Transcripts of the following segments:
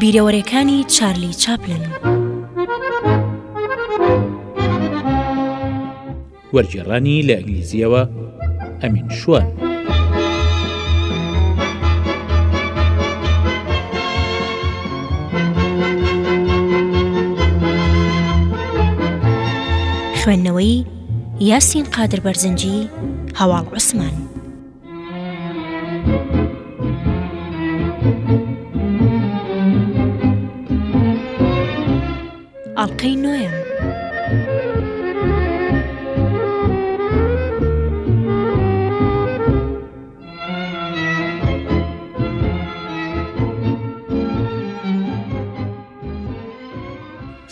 بیرەوەرێکانی چارلی چاپلن. وەرگێڕانی لە ئینگلیزیەوە، ئەمین شوان. خوێندنەوەی یاسین قادر بەرزنجی هەواڵ عوسمان. ئەڵقەی نۆیەم.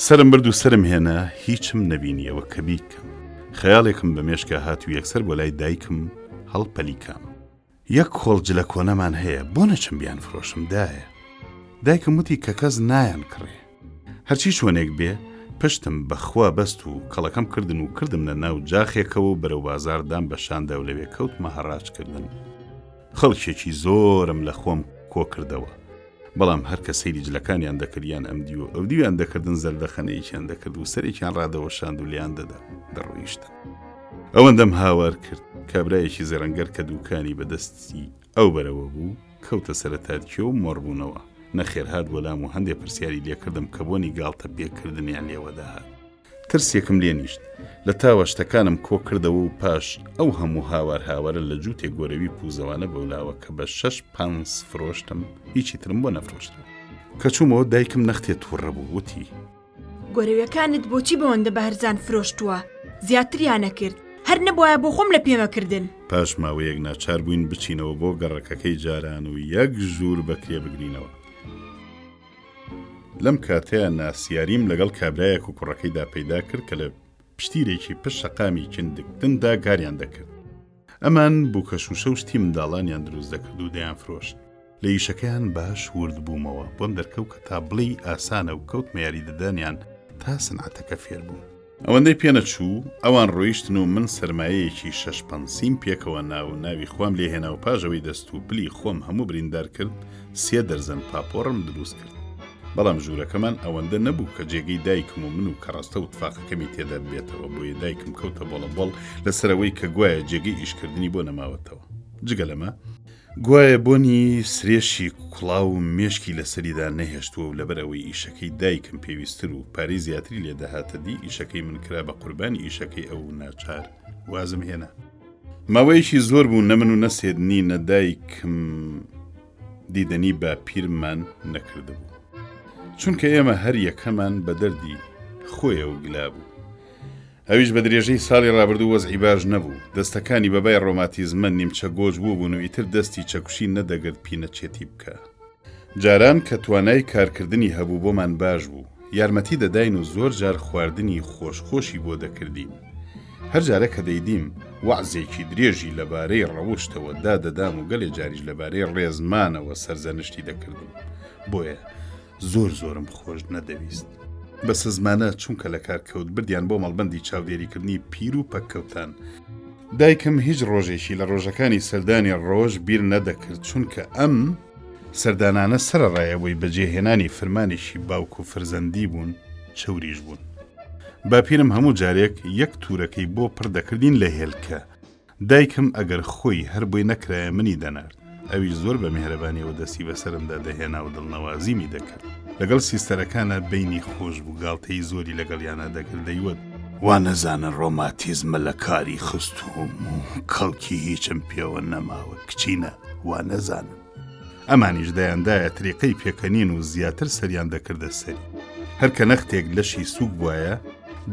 سەرم برد و سرم هێنا هیچم نەبینیەوە کە بیکەم خەیاڵێکم بە مێشکە هات و یەکسەر بۆ لای دایکم هەڵپەلیکام یەک کۆڵ جلە کۆنەمان هەیە، بۆ نەچم بیانفرۆشم، دایە! دایکم وتی کە کەس نایانکڕێ. هەرچی چۆنێک بێ، پشتم بە خوا بەست و کەڵەکەم کردن و کردمنە ناو جاخێکەوە و بەرەو بازاڕ دام بە شاندا و لەوێ کەوتمە هەڕاج کردن. خەڵکێکی زۆرم لە خۆم کۆ کردەوە. بەڵام هەر کە سەیری جلەکانیان دەکرد یان ئەمدیو و ئەودیویان دەکردن زەردەخەنەیەکیان دەکرد و سەرێکیان ڕادەوەشاند و لێیان دەدا دەڕۆیشتن. ئەوەندەم هاوار کرد، کابرایەکی زەرەنگەر کە دووکانی بە دەستی ئەو بەرەوە بوو، کەوتە سەرەتادکێ و مۆڕ بوونەوە. نەخێر هات بۆ لام و هەندێ پرسیاری لێ کردم کە بۆنی گاڵتە پێ کردنیان لێوە دەهات. ترسێکم لێ نیشت. لە تاوە شتەکانم کۆ کردەوە و پاش ئەو هەموو هاوار هاوەرە لە جووتێ گۆرەوی پووزەوانە بەولاوە کە بە شەش پەنس فرۆشتم، هیچی ترم بۆ نەفرۆشتەوە. کە چوومەوە دایکم نەختێ تووڕە بوو، وتی. گۆرەویەکانت بۆچی بەوەندە بە هەرزان فرۆشتووە؟ زیاتریان ئەکرد. هەر نەبوایە بۆ خۆم لە پێم ئەکردن. پاش ماوەیەک ناچار بووین بچینەوە بۆ گەڕەکەکەی جاران و یەک ژوور بەکرێ بگرینەوە. لەم کاتەیە ناسیاریم لەگەڵ کابرایەک و کوڕەکەیدا پەیدا کرد کە لە پشتیرێکی پشت شەقامی کندکتندا گاریان دەکرد. ئەمان بوو کە شووشە و شتی منداڵانیان دروست دەکرد و دەیان فرۆشت. لە ئیشەکەیان باش ورد بوومەوە، بۆم دەرکەوت کە تا بڵێی ئاسانە و کەوتمە یاریدەدانیان تا سنعەتەکە فێر بووم. ئەوەندەی پێ نەچوو، ئەوان ڕۆیشتن و من سەرمایەیەکی شەش پەنسیم پێکەوە نا و ناوی خۆم لێ هێنا و پاش ئەوەی دەست و پلی خۆم هەموو بریندار کرد، سێ دەرزەن پاپۆڕم دروست کرد. بەڵام ژوورەکەمان ئەوەندە نەبوو کە جێگەی دایکم و من و کەڕەستە و تفاقەکەمی تێدا ببێتەوە، بۆیە دایکم کەوتە بۆڵەبۆڵ لەسەر ئەوەی کە گوایە جێگەی ئیشکردنی بۆ نەماوەتەوە. جگە لەمە، گوایە بۆنی سرێشی کوڵاو و مێشکی لەسەریدا نەهێشتووە و لەبەر ئەوەی ئیشەکەی دایکم پێویستتر و پارەی زیاتری لێ دەهاتە دی، ئیشەکەی من کرا بە قوربانی ئیشەکەی ئەو و ناچار وازم هێنا. ماوەیەکی زۆر بوو نە من و نە سێدنی نە دایکم دیدەنی باپیرمان نەکردبوو. چونکە ئێمە هەر یەکەمان بە دەردی خۆیەوە گلابوو. ئەویش بە درێژەی ساڵی ڕابردوو وەزعی باش نەبوو، دەستەکانی بە بای ڕۆماتیزمە نیمچە گۆج بووبوون و ئیتر دەستی چەکوشی نەدەگرت پینەچێتی بکا. جاران کە توانای کارکردنی هەبوو بۆمان باش بوو، یارمەتی دەداین و زۆر جار خواردنی خۆش خۆشی بۆ دەکردین. هەر جارە کە دەیدیم وەعزێکی درێژی لە بارەی ڕەوشتەوە دا دەدام و گەلێ جاریش لە بارەی ڕێزمانەوە سەرزەنشتی دەکردم. بۆیە. زۆر زۆرم خۆش نەدەویست. بە سزمانە چونکە لە کار کەوت بردیان بۆ مەڵبەندی چاودێریکردنی پیر و پەککەوتان. دایکم هیچ ڕۆژێکی لە ڕۆژەکانی سەردانی ڕۆژ بیر نەدەکرد چونکە ئەم. سەردانانە سەرەڕای ئەوەی بەجێهێنانی فرمانێکی باوک و فرزەندی بوون چەوریش بوون. باپیرم هەموو جارێک یەک تورەکەی بۆ پڕ دەکردین لە هێلکە. دایکم ئەگەر خۆی هەر بۆی نەکرایە منی دەنارد، ئەویش زۆر بە میهرەبانیەوە دەستی بەسەرمدا دەهێنا و دڵنەوازیمی دەکرد، لەگەڵ سیستەرەکانا بەینی خۆش بوو، گاڵتەی زۆری لەگەڵیانا دەکرد، دەیوت. وا نەزانن ڕۆماتیزمە لە کاری خستووم و کەڵکی هیچم پێوە نەماوە، کچینە وا نەزانن. ئەمانیش دەیاندایە تریقەی پێکەنین و زیاتر سەریان دەکردە سەری هەر کە نەختێک لەشی سوک بواە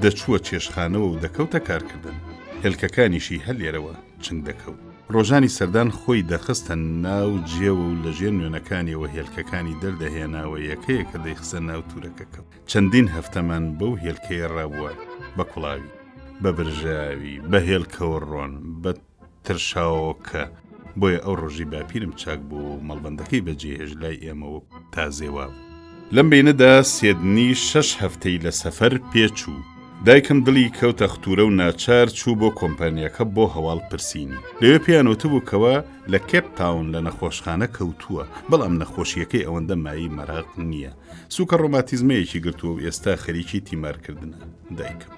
دەچووە چێشخانەوە و دەکەوتە کارکردن هێلکەکانیشی هەلێرەوە چنگ دەکەوت ڕۆژانی سەردان خۆی دەخستن ناو جێ و لە ژێر نوێنەکانیەوە هێلکەکانی دەردەهێناوە یەکەیە کە دەیخسە ناو تورەکەکە چەندین هەفتەمان بەو هێلکەیە ڕابووە بە کوڵاوی بە برژاوی بە هێلکەوە ڕۆن بە ترشاوەوەکە بۆیە ئەو ڕۆژی باپیرم چاک بوو و مەڵبەندەکەی بەجێهێشت لای ئێمە وەک تازێ وابوو. لەم بەینەدا سێدنی شەش هەفتەی لە سەفەر پێ چوو. دایکم دڵی کەوتە ختورە و ناچار چوو بۆ کۆمپانیاکە بۆ هەواڵ پرسینی. لەوێ پێیان وتبوو کەوا لە کێپ تاون لە نەخۆشخانە کەوتووە بەڵام نەخۆشییەکەی ئەوەندە مایەی مەراق نییە. سوکە ڕۆماتیزمەیەکی گرتووە و ئێستا خەریکی تیمارکردنە. دایکم.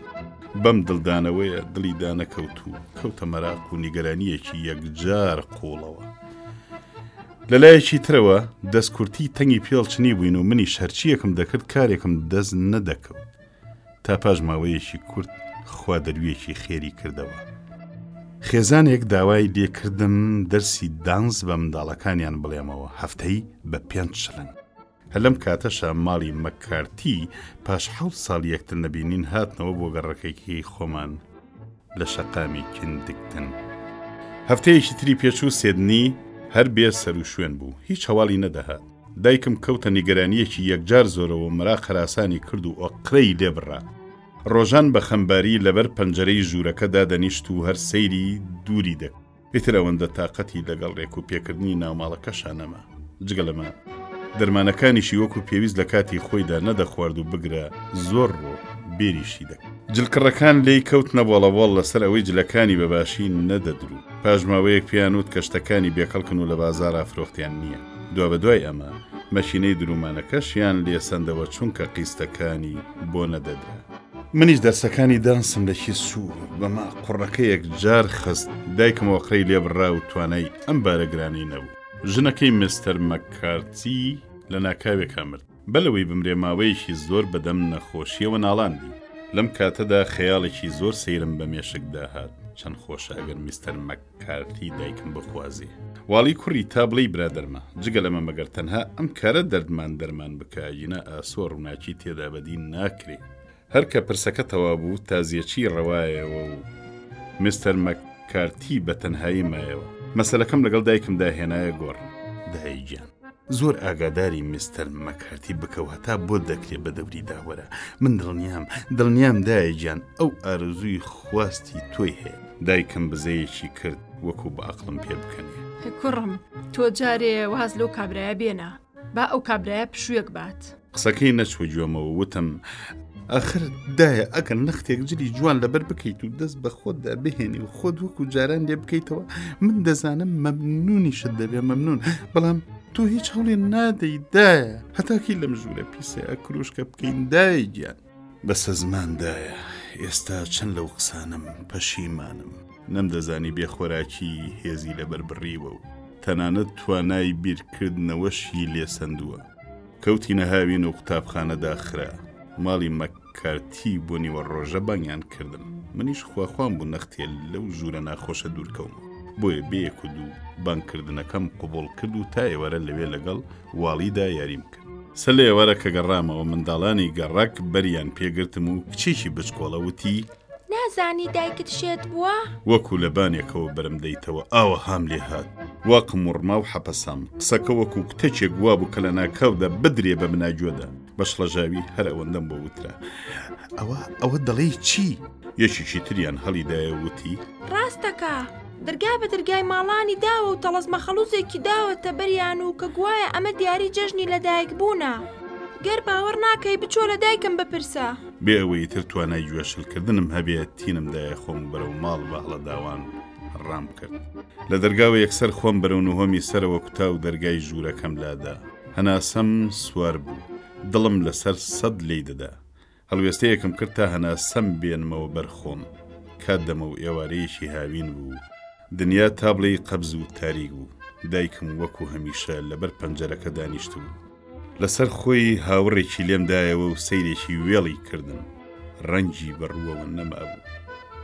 بەم دڵدانەوەیە دڵی دانەکەوت و کەوتە مەراق و نیگەرانیەکی یەکجار قوڵەوە. لەلایەکی ترەوە دەستکورتی تەنگی پێڵچنی بووین و منی شەرچیەکم دەکرد کارێکم دەست نەدەکەوت تا پاش ماوەیەکی کورت خوا دەرویەکی خێری کردەوە. خێزانێک داوای لێکردم دەرسی دانس بە منداڵەکانیان بڵێمەوە هەفتەی بە پێنج شلن. هەر لەم کاتەشا ماڵی مەککارتی پاش حەوت ساڵ یەکتر نەبینین هاتنەوە بۆ گەڕەکەکەی خۆمان لە شەقامی کیندگتن. هەفتەیەکی تری پێچوو سێدنی هەر بێ سەر و شوێن بوو، هیچ هەواڵی نەدەهات. دایکم کەوتە نیگەرانییەکی یەکجار زۆرەوە و مەراق هەراسانی کرد و ئۆقرەی لێ بڕا. ڕۆژان بە خەمباری لەبەر پەنجەرەی ژوورەکە دادەنیشت و هەر سەیری دووری دەکرد. ئیتر ئەوەندە تاقەتی لەگەڵ رێک و پێکردنی ناوماڵەکەشا نەما. جگە لەمە دەرمانەکانیشی وەکو پێویست لە کاتی خۆیدا نەدەخوارد و بگرە زۆر ڕۆ بێریشی دەکرد. جل کڕەکان لێی کەوتنە بۆڵەبۆڵ لەسەر ئەوەی جلەکانی بە باشی نەدەدرو. پاش ماوەیەک پێیان وت کە شتەکانی بێکەڵکن و لە بازاڕا فرۆختیان نییە. دوابەدوای ئەمە مەکینەی دروومانەکەشیان لێ سەندەوە چونکە قیستەکانی بۆ نەدەدرا. منیش دەرسەکانی دانسم لەکی سوو بەما قوڕەکە یەکجار خست دایکم ئۆقرەی لێبڕا و توانای ئەم بارە گرانەی نەبوو ژنەکەی مستەر مەککارتی لە ناکاوێکا مرد بە لەوەی بمرێ ماوەیەکی زۆر بەدەم نەخۆشیەوە ناڵاندی لەم کاتەدا خەیاڵێکی زۆر سەیرم بە مێشکدا هات چەند خۆشە ئەگەر مستەر مەک کارتی دایکم بخوازێ. واڵی کوڕی تا بڵێی برادەرمە. جگە لەمە مەگەر تەنها ئەم کارە دەردمان دەرمان بکا گینا ئاسۆ ڕوناکی تێدا بەدی ناکرێ. هەر کە پرسەکە تەواو بوو تازیەچی ڕەوایەوە و مستەر مەک کارتی بە تەنهایی مایەوە. مەسەلەکەم لەگەڵ دایکمدا هێنایە گۆڕ دایە گیان. زۆر ئاگاداری مستەر مەکارتی بکەو هەتا بۆت دەکرێ بە دەوریدا وەرە من دڵنیام دڵنیام دایە گیان ئەو ئارزووی خواستی تۆی هەیە دایکم بزەیەکی کرد وەکو بە ئەقڵم پێ بکەنێ کوڕم تۆ جارێ واز لەو کابرایە بێنە با ئەو کابرایە پشوویەک بات. قسەکەی نەچوو گوێمەوە وتم. ئاخر دایە ئەگەر نەختێک جلی جوان لەبەر بکەیت و دەست بە خۆتدا بهێنی و خۆت وەک و جاران لێ بکەیتەوە من دەزانم مەمنونیشت دەبێ مەمنون بەڵام تۆ هیچ هەوڵێن نادەیدایە هەتاکی لەم ژوورە پیسە ئەکروشکە بکەین دایگیان بەسە زمان دایە ئێستا چەند لەو قسانەم پەشیمانم. نەمدەزانی بێ خۆراکی هێزی لەبەر بڕیوە و تەنانەت توانای بیرکردنەوەشی لێ سەندووە. کەوتینە هاوین و قوتابخانە داخرا. ماڵی مەککارتی بۆ نیوەڕۆژە بانگیان کردم. منیش خواخوام بوو نەختێ لەو ژوورە ناخۆشە دوور کەوم. بۆیە بێ یەک و دوو بانگکردنەکەم قبوڵ کرد و تا ئێوارە لەوێ لەگەڵ واڵیدا یاریم کرد. سە لێوەرە کە گەڕامەوە منداڵانی گەڕەک بەریان پێگرتم و کچێکی بچکۆڵە وتی، نازانی دایکت شێت بووە؟ وەکو لە بانێکەوە بەرم دەیتەوە ئاوەهام لێ هات، وا قموڕما و حەپەسام، قسەکە وەکو کتەکێک وابوو کە لە ناکاودا بدرێ بە مناگوێدا، بە شڵەژاوی هەر ئەوەندەم بۆ وترا، ئەوە ئەوە دەڵێی چی؟ یەکێکی تریان هەڵیدایەوە وتی. ڕاست دەکا! درگا بە درگای ماڵانی داوە و تەڵەزمە خەڵوزێکی داوەتە بەریان و کە گوایە ئەمە دیاری جەژنی لەدایک بوونە. گەر باوەڕ ناکەی بچۆ لە دایکم بپرسە. بێ ئەوەی ئیتر توانای گوێ شل کردنم هەبێ تینم دایە خۆم و بەرەو ماڵ بە هەڵە داوان ڕام کرد. لە دەرگاوە یەکسەر خۆم بەرەو نهۆمی سەرەوە کوتا و دەرگای ژوورەکەم لادا. هەناسەم سوار بوو. دڵم لە سەر سەد لێی دەدا. هەڵوێستەیەکم کرد تا هەناسەم بێنمەوە بەر خۆم. کات دەمە و ئێوارەیەکی هاوین بوو. دنیا تا بڵێی قەبز و تاریک بوو. دایکم وەکوو هەمیشە لەبەر پەنجەرەکە دانیشتبوو. لەسەر خۆی هاوڕێکی لێم دایەوە و سەیرێکی وێڵی کردم. ڕەنگی بە ڕووەوە نەمابوو.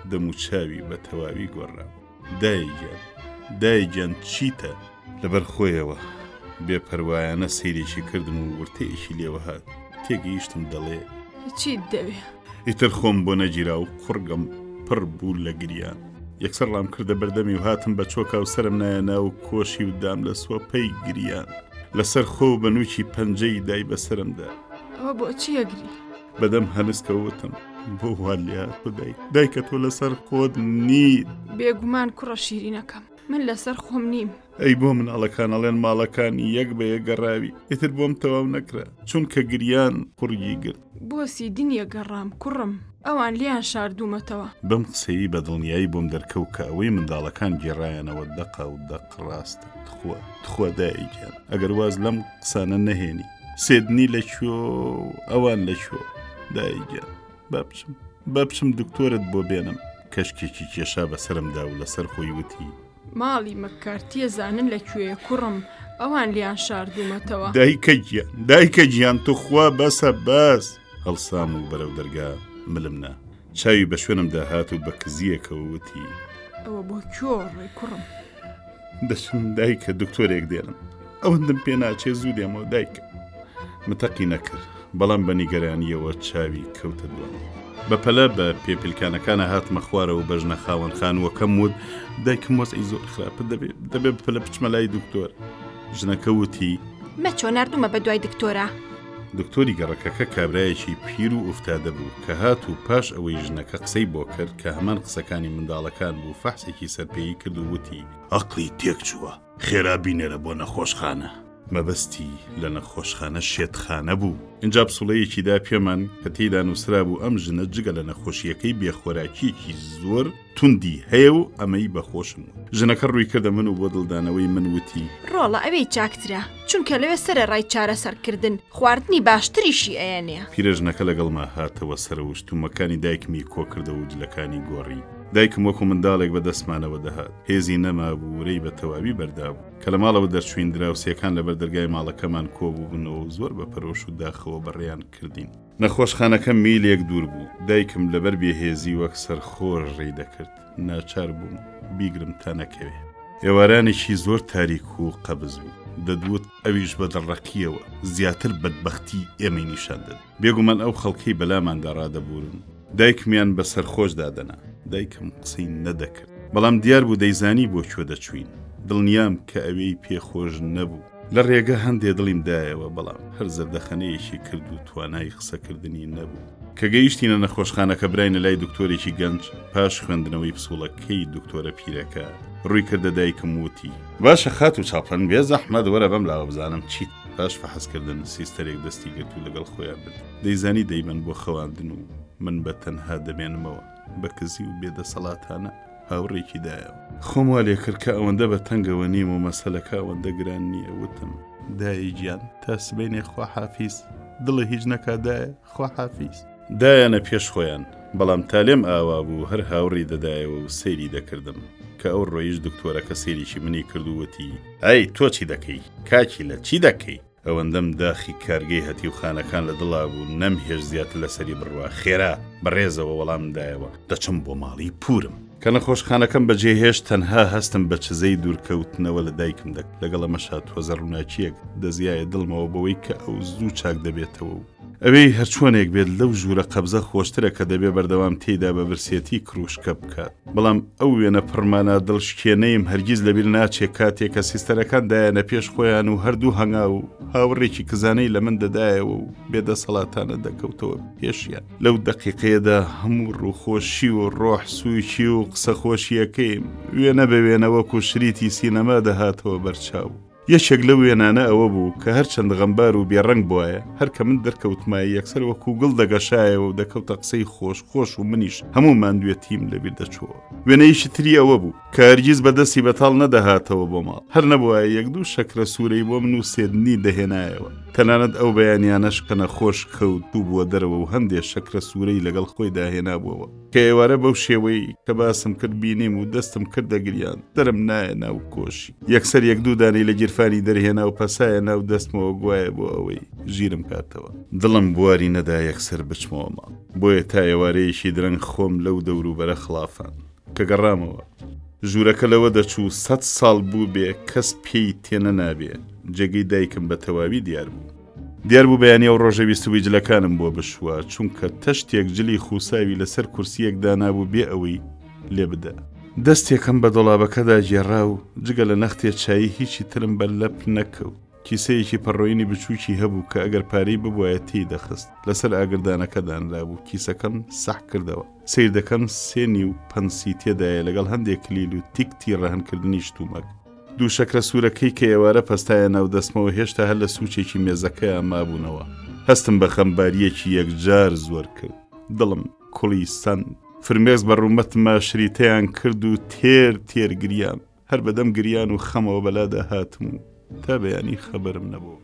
دەموچاوی بە تەواوی گۆڕرابوو. دایە گیان دایە گیان چیتە؟ لەبەر خۆیەوە بێ پەروایانە سەیرێکی کردم و ورتەیەکی لێوە هات تێگەیشتم دەڵێ چیت دەوێ؟ ئیتر خۆم بۆ نەگیرا و قڕگەم پڕ بوو لە گریان یەکسەر ڕام کردە بەردەمی و هاتم بە چۆکا و سرم نایە ناو کۆشی و دام لە سوەپەی گریان لەسەر خۆ بە نووکی پەنجەی دای بەسرمدا ئەوە بۆچیە گری؟ بەدەم هەنس کەوتم بۆ والیا بدەی دایکە تۆ لەسەر خۆت نیت بێگومان کوڕە شیرینەکەم من لەسەر خۆم نیم ئەی بۆ مناڵەکان ئەڵێن ماڵەکانی یەک بە یەگەڕاوی ئیتر بۆم تەواو نەکرا چونکە گریان قڕگی گرت بۆسی دنیە گەڕام کوڕم ئەوان لیان شاردوومەتەوە بەم قسەی بەدڵنیایی بۆم دەرکەوت کە ئەوەی منداڵەکان گێڕایانەوە دەقا و دەق ڕاستە تخوا تخوا دایکیان ئەگەر واز لەم قسانە نەهێنی سێدنی لە کوێ ئەوان لە کوێ دایکیان با بچم با بچم دکتۆرت بۆ بێنم کەشکێکی کێشا بەسرم دا و لەسەر خۆی وتی ماڵی مەکارتیە زانن لە کوێ کوڕم ئەوان لیان شاردوومەتەوە دایکە گیان دایکە گیان توخوا بەسە بەس هەڵسام و بەرەو دەرگا ملمنا چاوی بە شوێنم داهات و بە کزییەکەوە وتی. ئەوە بۆ کۆ ڕێ کوڕم. دەچم دایکە دکتۆرێک دێنم ئەوەندم پێ ناچێ زوو دێمەوە دایکە متەقی نەکرد بەڵام بە نیگەرانیەوە چاوی کەوتە دووەم. بەپەلە بە پێ پلکانەکانە هاتمە خوارەوە بەژنە خاوەن خانووەکەم وت دایکم وەزعی زۆر خراپ دەبێ دەبێ بپەلە بچمە لای دکتۆر ژنەکە وتی مەچۆ نردومە بە دوای دکتۆرە. دکتۆری گەڕەکەکە کابرایەکی پیر و ئوفتادە بوو کە هات و پاش ئەوەی ژنەکە قسەی بۆ کرد کە هەمان قسەکانی منداڵەکان بوو فەحسێکی سەرپێیی کرد و وتی، ئەقڵی تێک چووە، خێرا بینێرە بۆ نەخۆشخانە. مەبەستی لە نەخۆشخانە شێتخانە بوو. ئینجا پسوڵەیەکی دا پێمان کە تێیدا نووسرابوو ئەم ژنە جگە لە نەخۆشییەکەی بێخۆراکییەکی زۆر، توندی هەیە و ئەمەی بە خۆشم وت ژنەکە ڕووی کردە من و بۆ دڵدانەوەی من وتی ڕۆڵە ئەوەی چاکترە چونکە لەوێ سەرە ڕای چارەسەرکردن خواردنی باشتریشی ئەیەنێ پیرەژنەکە لەگەڵما هاتەوە سەر و شتومەکانی دایکمی کۆکردەوە و جلەکانی گۆڕی دایکم وەکو منداڵێک بە دەستمانەوە دەهات هێزی نەمابوو ورەی بە تەواوی بەردابوو کە لە ماڵەوە دەرچوین دراوسێکان لەبەر دەرگای ماڵەکەمان کۆبووبنەوە و زۆر بە پەرۆش و داخەوە بەڕێیان کردین نەخۆشخانەکە میلێک دوور بوو، دایکم لەبەر بێهێزی وەک سەرخۆش ڕێی دەکرد، ناچار بووم بیگرم تا نەکەوێ. ئێوارانێکی زۆر تاریک و قەبز بوو، دەدووت، ئەویش بە دڵڕەقییەوە زیاتر بەدبەختیی ئێمەی نیشان دەدا. بێگومان ئەو خەڵکەی بەلاماندا ڕادەبوورن، دایکمیان بە سەرخۆش دادەنا. دایکم قسەی نەدەکرد، بەڵام دیار بوو دەیزانی بۆ کوێ دەچووین. دڵنیام کە ئەوێی پێ خۆش نەبوو. لە ڕێگە هەندێ دڵیم دایەوە بەڵام هەر زەردەخەنەیەکی کرد و توانای قسەکردنی نەبوو کە گەیشتینە نەخۆشخانەکە براینە لای دکتۆرێکی گەنج پاش خوێندنەوەی پسوڵەکەی دکتۆرە پیرەکە ڕووی کردە دایکم وتی باشە خات و چاپلن بێ زەحمەت وەرە بەم لاوە بزانم چیت پاش فەحەزکردن سیستەرێک دەستی گرت و لەگەڵ خۆیان برد دەیزانی دەیبەن بۆ خەواندن و من بە تەنها دەمێنمەوە بە کزی و بێدەسەڵاتانە هاوڕێکی دایە. خۆم وا لێ کرد کە ئەوەندە بە تەنگەوە نیم و مەسەلەکە ئەوەندە گران نییە، وتم. دایە گیان، تا سبەینێ خواحافیز. دڵێ هیچ نەکا دایە، خواحافیز. دایانە پێش خۆیان، بەڵام تا لێم ئاوا بوو هەر هاوڕی دەدایەوە و سەیری دەکردم. کە ئەو ڕۆیشت دکتۆرەکە سەیرێکی منی کرد و وتی. ئەی تۆ چی دەکەی، کاکیلە، چی دەکەی؟ ئەوەندەم داخی کارگەی هەتیو خانەکان لە دڵا بوو نەمهێشت زیاتر لە سەری بڕوا خێرا بە ڕێزەوە وەڵامم دایەوە دەچم بۆ ماڵی پورم. کە نەخۆشخانەکەم بە جێ هێشت تەنها هەستم بە چزەی دوورکەوتنەوە لە دایکم دەکرد لەگەڵ ئەمەشا تۆزە ڕووناکییەک دەزیایە دڵمەوە بەوەی کە ئەو زوو چاک دەبێتەوە و ئەوێی هەرچۆنێک بێت لەو ژوورە قەبزە خۆشترە کە دەبێ بەردەوام تێیدا بە برسێتی کرووشکە بکات بەڵام ئەو وێنە پڕمانا دڵشکێنەیم هەرگیز لەبیر ناچێ کاتێک کە سیستەرەکان دایەنە پێش خۆیان و هەردوو هەنگاو و هاوڕێکی کزانەی لە من دەدایەوە و بێدەسەڵاتانە دەکەوتەوە پێشیان لەو دەقیقەیەدا هەموو ڕووخۆشی و ڕۆح سووکی و قسە خۆشیەکەیم وێنە بە وێنەوەکو شریتی سینەما دەهاتەوە بەرچاو. یەکێک لەو وێنانە ئەوە بوو کە هەرچەند غەمبار و بێڕەنگ بواە هەر کە من دەرکەوتمای یەکسەر وەکو گڵ دەگەشایەوە و دەکەوتە قسەی خۆش خۆش و منیش هەموو ماندوێتیم لەبیر دەچووە وێنەیەکی تری ئەوە بوو کە هەرگیز بەدەستی بەتاڵ نەدەهاتەوە بۆ ماڵ هەر نەبووە یەک دوو شەکرە سوورەی بۆ من و سێدنی دەهێنایەوە تەنانەت ئەو بەیانیانەش کە نەخۆش کەوت بوو بووە دەرەوە و هەندێ شەکرە سوورەی لەگەڵ خۆی داهێنابووەوە کە ئێوارە بەو شێوەی کە باسم کرد بینیم و دەستم کردە گریان دەرم نایە ناو کۆشی یەکسەر یەک دوو دانی لە گیرفانی دەرهێنا و پەسایە ناو دەستمەوە گوایە بۆ ئەوەی ژیرم کاتەوە دڵم بواری نەدا یەکسەر بچمەوە ماڵ بۆیە تا ئێوارەیەکی درەنگ خۆم لەو دەوروبەرە خڵافان کە گەڕامەوە ژوورەکە لەوە دەچوو سەد ساڵ بوو بێ کەس پێی تێنە نابێ جێگەی دایکم بە تەواوی دیار بوو دیار بوو بەیانی ئەو ڕۆژە ویستبووی جلەکانم بۆ بشوە چونکە تەشتێک جلی خوساوی لەسەر کورسیەک دانابوو بێ ئەوەی لێ بدە. دەستێکم بە دۆڵابەکەدا گێڕا و جگە لە نەختێ چایی هیچی ترم بەر لەپ نەکەوت. کیسەیەکی پەڕۆینی بچووکی هەبوو کە ئەگەر پارەی ببوایە تێی دەخست. لەسەر ئاگردانەکە دانرابوو. کیسەکەم سەح کردەوە. سەیر دەکەم سێنی و پەنسی تێدایە لەگەڵ هەندێک کلیل و تیکتی ڕەهنکردنی شتومەک. دوو شەکرە سوورەکەی کە ئێوارە پەستایە ناو دەستمەوە هێشتا هەر لە سووچێکی مێزەکەیان مابوونەوە، هەستم بە خەمبارییەکی یەکجار زۆر کرد. دڵم کوڵی سەند. فرمێسک بە ڕوومەتمە شریتەیان کرد و تێر تێر گریام. هەر بەدەم گریان و خەمەوە بەلادا هاتم و تا بەیانی خەبەرم نەبوو.